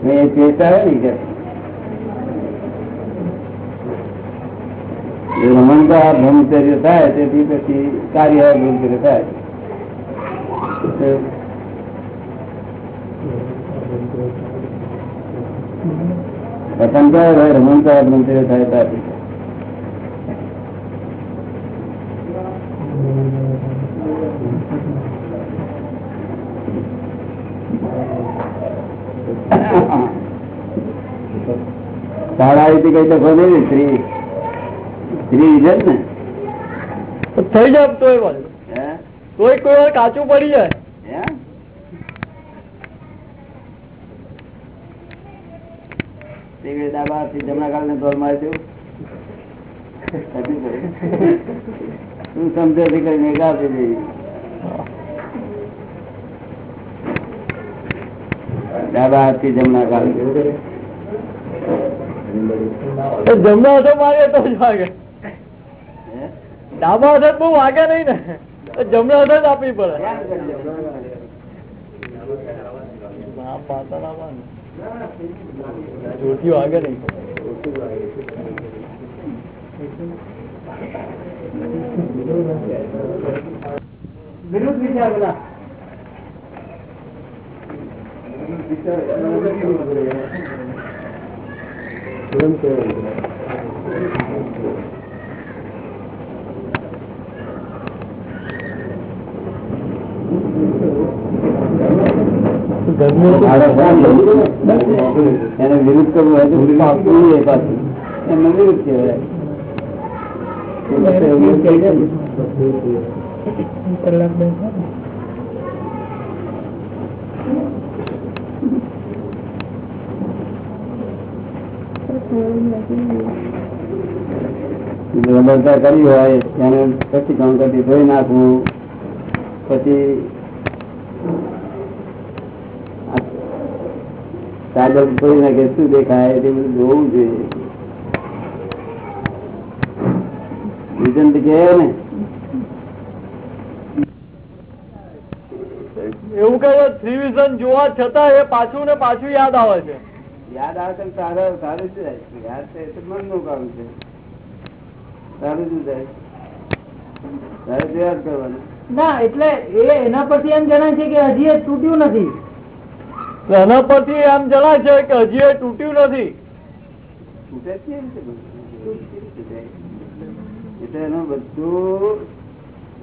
ને એ ચેતા આવે ને એ રમણતા થાય, તેથી પછી કાર્ય બ્રહ્મચર્ય થાય. પતંગ હોય રમણતા બ્રહ્મચર્ય થાય ત્યારથી કઈ નહીં સ્ત્રી. સ્ત્રી ને. થઈ જાય તોય પાછું તોય કોઈ વાર કાચું પડી જાય. તે જમણા કાળને ઢોલ મારી દેવું. તું (laughs) સમજે છે કરીને એક આપી દે ડાબા હાથથી જમણા કાળ જમણા હાથો મારીએ તો જ વાગે. ડાબા હાથે બહુ વાગે નહીં ને. જમણા હાથે જ આપવી પડે. વાગે નહીં. વિરુદ્ધ વિચાર બધા. એને વિરુદ્ધ કરવું હોય તો આપવું એ પાછું. એમને વિરુદ્ધ કહેવાય. રમણતા કરી હોય, એને પછી કંકરથી ધોઈ નાખવું પછી કાગળ ધોઈ નાખે, શું દેખાય તે બધું જોવું જોઈએ. વિઝન કે ને. એવું કહે થ્રી જોવા છતાં એ પાછું ને પાછું યાદ આવે છે. યાદ આવે તો સારું સારું જ થાય? યાદ થાય તો મનનું કામ છે. સારું શું થાય? તારે યાદ કરવાનું. ના એટલે એ એના પરથી એમ જણાય છે કે હજી એ તૂટ્યું નથી. એના પરથી એમ જણાય છે કે હજી એ તૂટ્યું નથી. તૂટે છે? એટલે એનું બધું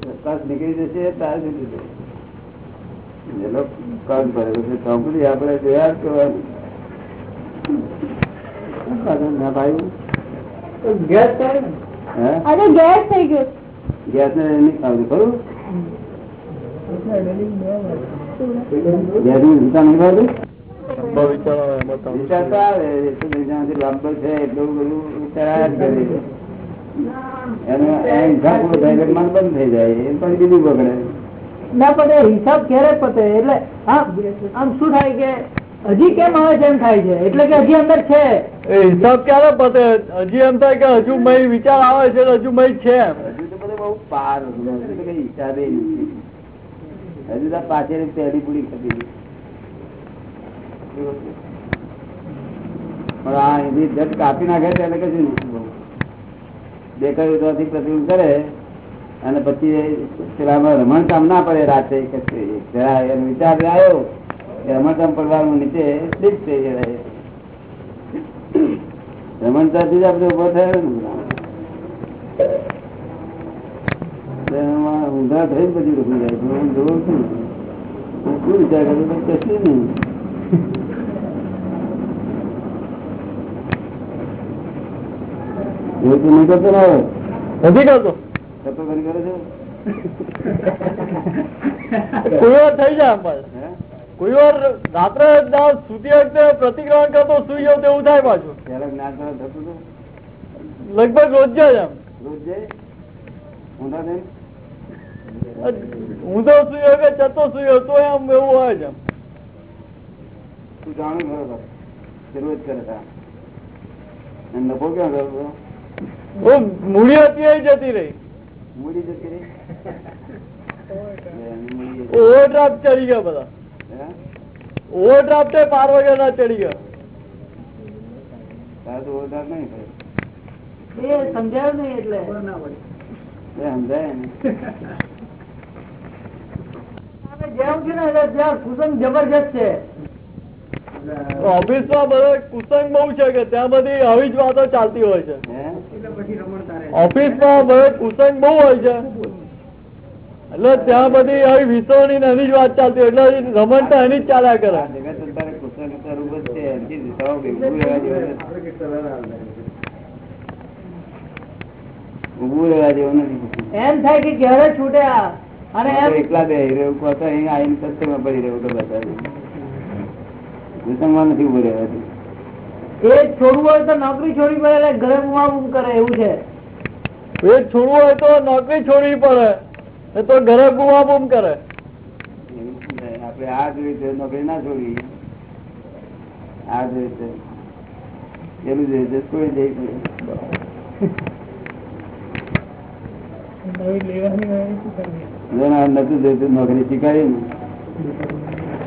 પ્રકાશ નીકળી જશે તાર જુદી જાય. એ લોકો કામ કરે છે. કંપની આપણે તૈયાર કરવાનું. બધું થઈ જાય એમ પણ બીજું બગડે ના પડે હિસાબ ક્યારે પતે? એટલે, હા, આમ શું થાય કે હજી કેમ આવે છે એમ થાય છે? એટલે કે હજી અંદર છે. એ હિસાબ ક્યારે પતે? હજી એમ થાય કે હજુ મય વિચાર આવે છે હજુ મય છે હજુ તો બધે બહુ પાર હિસાબે હજુ તો પાછળ પહેલી પૂરી પણ આ એની જટ કાપી નાખે ત્યારે કશું નથી. દેખાયું ત્યાંથી પ્રતિબંધ કરે અને પછી પેલામાં રમણ કામ ના પડે રાતે કશું. જરા એનો વિચાર આવ્યો કે પડવાનું નીચે સ્લીપ થઈ જાય રમણતાથી જ આપણે ઊભો થયો ને ઊંધા થઈને પછી રૂકી જાય હું જોઉં છું હું શું વિચાર કરું કશું નહીં? એવું તો નહીં કરતો ને હવે? નથી કરતો. કરી કરે છે? થઈ જાય? કોઈ વાર રાત્રે ના સુધી વખતે પ્રતિક્રમણ કરતો સુઈ જાવ તેવું થાય પાછું. પહેલા જ્ઞાન થતું હતું? લગભગ રોજ જ એમ. રોજ? જાય ઊંધા થઈને હું તો સુયો કે ચતો સુયો તો એમ એવું હોય છે. તું જાણું બરોબર કે કરે નફો ક્યાં બહુ મૂડી હતી જતી રહી. મૂડી જતી રહી? ઓવરડ્રાફ્ટ ચડી ગયા બધા? ઓવરડ્રાફ્ટ પાર વગર ના ચડી ગયો તારે ઓવરડ્રાફ્ટ નહીં થાય. એ સમજાયું નહીં એટલે. સમજાય ને. જેવું છે ને ત્યાં કુસંગ જબરજસ્ત છે. ઓફિસમાં બધો કુસંગ બહુ છે કે ત્યાં બધી આવી જ વાતો ચાલતી હોય છે. ઓફિસમાં બધો કુસંગ બહુ હોય છે. એટલે ત્યાં બધી આવી વિશ્વની ને એની જ વાત ચાલતી હોય. એટલે રમણ તો એની જ ચાલ્યા કરે. આ જગત અત્યારે કુશળ કુશળ ઊભો જ છે. એનથી દિશાઓ ભેગું રહેવા જેવું નથી. ઉભું રહેવા જેવું નથી. એમ થાય કે ક્યારે છૂટ્યા અને એકલા બે રહ્યું કહો અહીં આવીને સત્સંગમાં પડી રહ્યું તો બધા સત્સંગમાં નથી ઉભું રહેવાતું એ છોડવું હોય તો નોકરી છોડવી પડે એટલે ઘરે બુમા બુમ કરે એવું છે. એ છોડવું હોય તો નોકરી છોડવી પડે. તો ઘરે બુમા બુમ કરે? આપણે આ જ રીતે નોકરી ના છોડી. આ જ રીતે. એનું જ રીતે કોઈ જઈ નથી નોકરી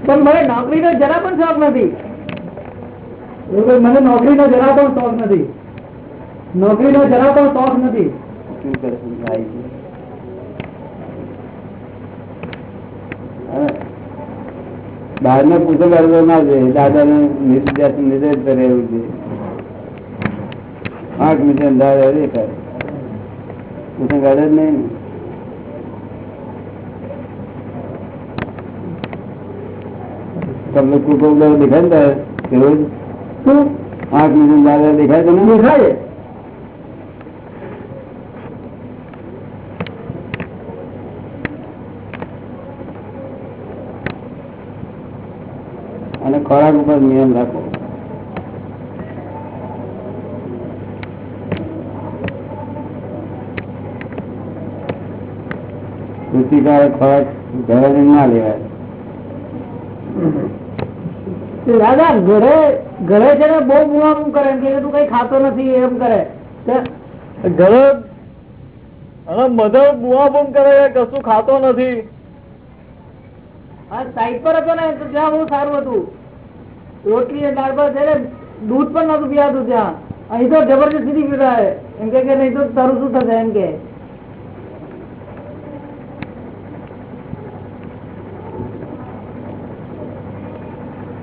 પણ મને નોકરીનો જરા પણ શોખ નથી. મને નોકરીનો જરા પણ શોખ નથી. નોકરીનો જરા પણ શોખ નથી. શું કરે થાય છે હવે બહાર ને પૂછો કરવો ના જોઈએ દાદા ને નિર્દેશ નિર્દેશ કરે એવું છે. આંખ મીટર દાદા દેખાય. પૂછો કાઢે જ નહીં. તમને કુટુંબ દેખાય ને રોજ શું મિનિટ દાદા દેખાય તમને? દેખાય અને ખોરાક ઉપર નિયમ રાખો. રુચિકારક ખોરાક ઘરે ના લેવાય. દાદા ઘરે ઘરે છે ને બહુ બુમ કરે એમ કે તું કઈ ખાતો નથી, એમ કરે. ઘરે અને મધર બુઆ બુમ કરે કશું ખાતો નથી. સાઈડ પર હતો ને, તો ત્યાં બહુ સારું હતું. રોટલી અને દાળ ભાત છે દૂધ પણ નતું પીવાતું ત્યાં. અહીં તો જબરજસ્તી હે. એમ કે નહીં તો તારું શું થશે એમ કે.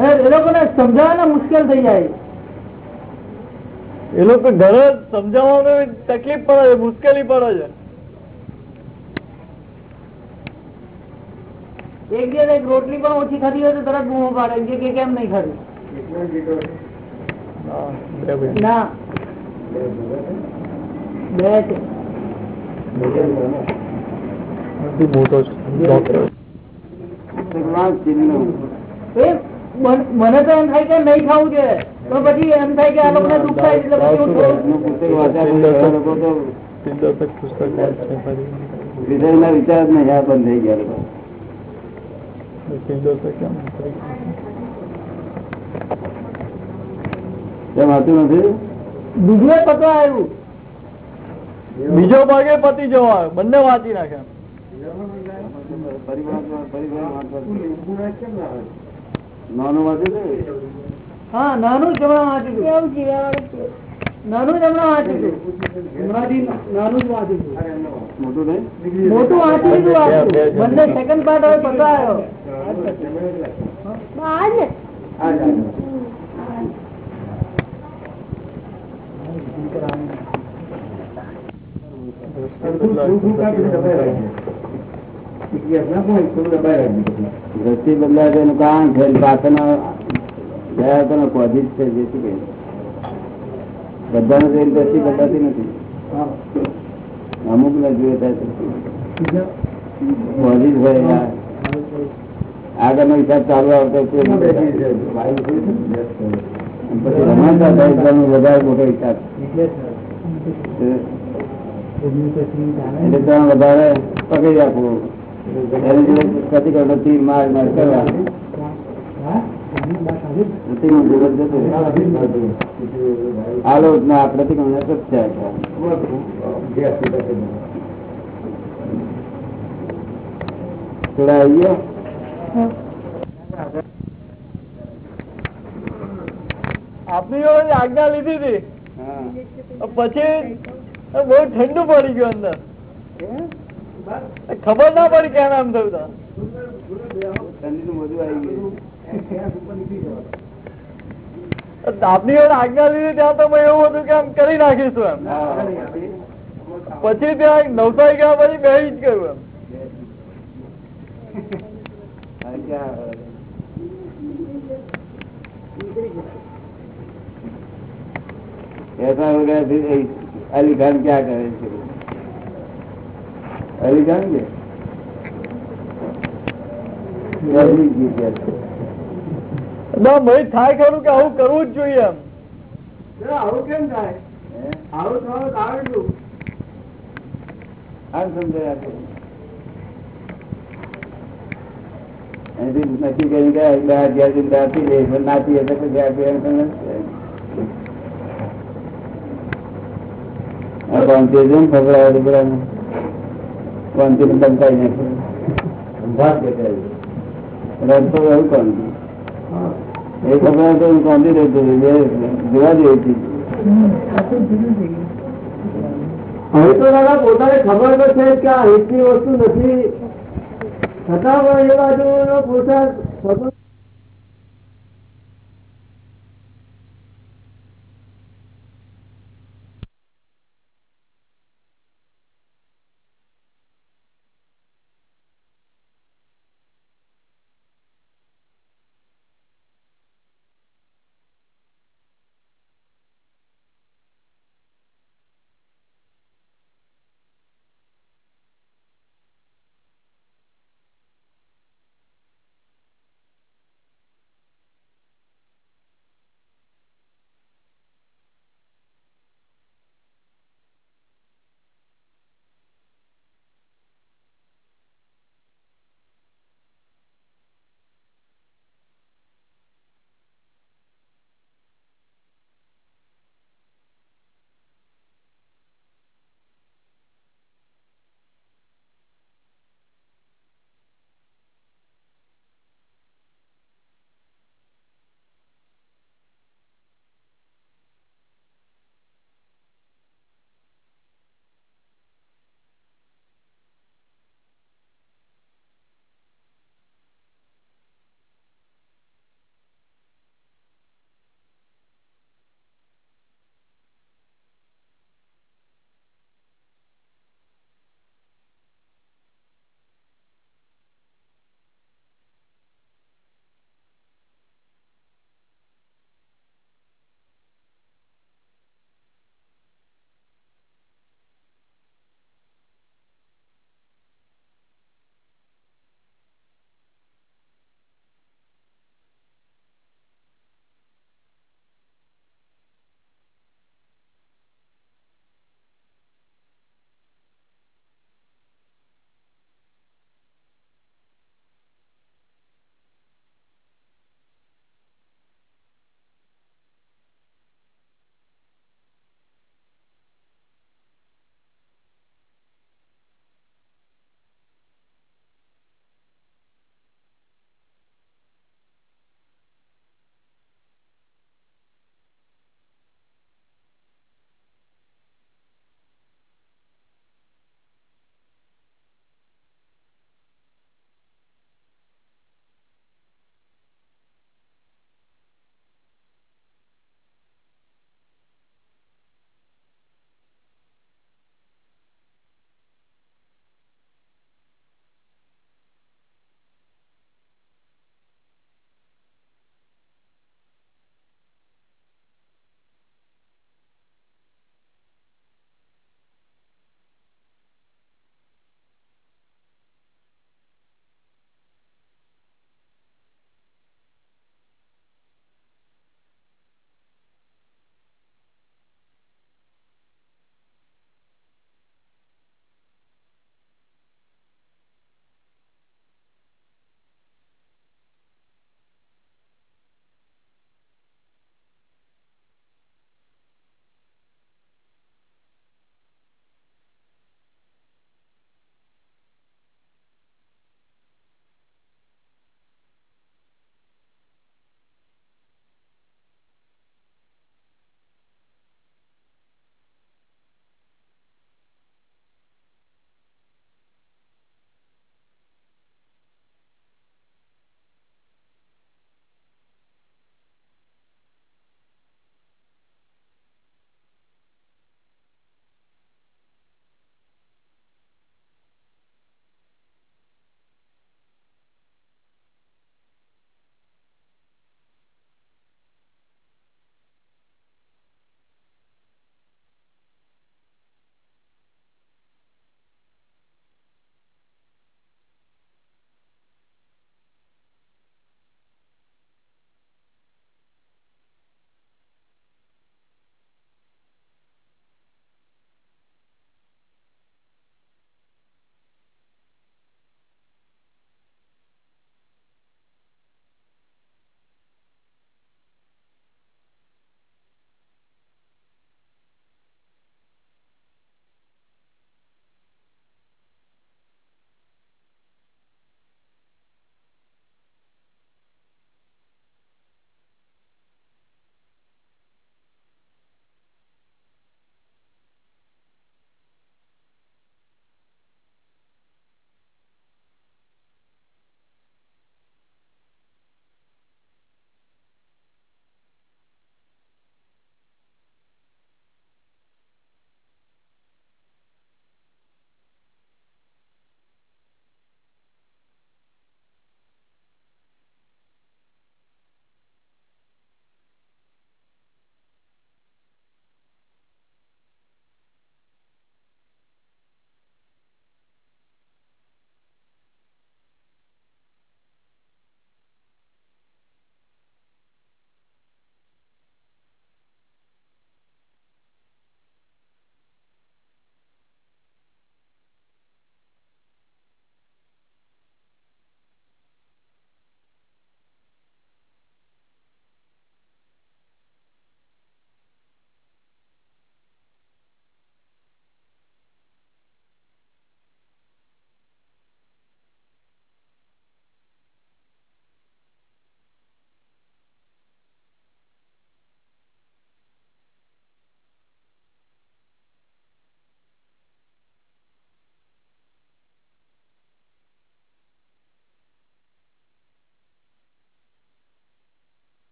એ લોકોને સમજાવવાના મુશ્કેલ થઈ જાય. એ લોકો ઘરે સમજાવવાનું તકલીફ પડે છે, મુશ્કેલી પડે છે. એક દિવસ એક રોટલી પણ ઓછી ખાધી હોય તો તરત બૂમો પાડે એમ કે કે કેમ નહીં ખાધી ના બે છે ભગવાન ચિહ્નનું. એ મન- મને તો એમ થાય કે નહીં ખાવું જોઈએ પણ પછી એમ થાય કે આ લોકોને દુઃખ થાય એટલે પછી હું થોડું એનું પુસ્તક વાંચ્યા પછી એવા લોકો તો વિષયના વિચાર જ નહીં આ બંધ થઈ ગયા લોકો. કેમ હતું નથી બીજું એક આવ્યું બીજો ભાગે પતિ જવા બંને વાંચી નાખે પરિવાર પરિવાર વાંચવા. નાનું વાંચ્યું હા નાનું જમણા વાંચી. નાનું જ હમણાં. હમણાંથી નાનું જ વાંચ્યું હતું. મોટું વાંચી લીધું. બંને સેકન્ડ પાર્ટ હવે પત્ર આવ્યો દ્રષ્ટિ બદલાય તેનું કારણ છે પાછળના ગયા તો પોઝિટ છે જે શું બધાને દ્રષ્ટિ બદલાતી નથી. અમુક ને આ. આગળનો હિસાબ ચાલુ આવતો છે. પછી રમાતા ભાઈ વધારે મોટો હિસાબ. એટલે તમે વધારે પકડી રાખવું. એની જોડે પ્રતિકરણ તીર માર માર કરવા પ્રતિકરણ જોડે જતું રહેવું. આલોક ના પ્રતિકરણ પ્રત્યાઘાત. થોડા આવી ગયો આપની આજ્ઞા લીધી હતી. પછી બહુ ઠંડુ પડી ગયું અંદર. ખબર ના પડી કેમ આમ થયું ઠંડી નું બધું આવી ગયું. આપની આજ્ઞા લીધી ત્યાં તો એવું હતું કે આમ કરી નાખીશું એમ. પછી ત્યાં નવસારી ગયા પછી બે જ કર્યું એમ. અલી ક્યાં કરે છે? અલી ગીત છે. થાય ખરું કે આવું કરવું જ જોઈએ એમ. આવું કેમ થાય? આવું થવાનું કારણ શું? આમ સમજાય નક્કી કરી ગયા અગિયાર દિન આપી દે પણ નાચી એટલે પછી આપી બંધાઈ નાખે રસ્તો એવું એ ખબર તો હું કોણથી રહેતો જોવા જેવી હતી. હવે તો દાદા પોતાને ખબર તો છે કે આ હિતની વસ્તુ નથી. છતાં પણ એ બાજુ પોતા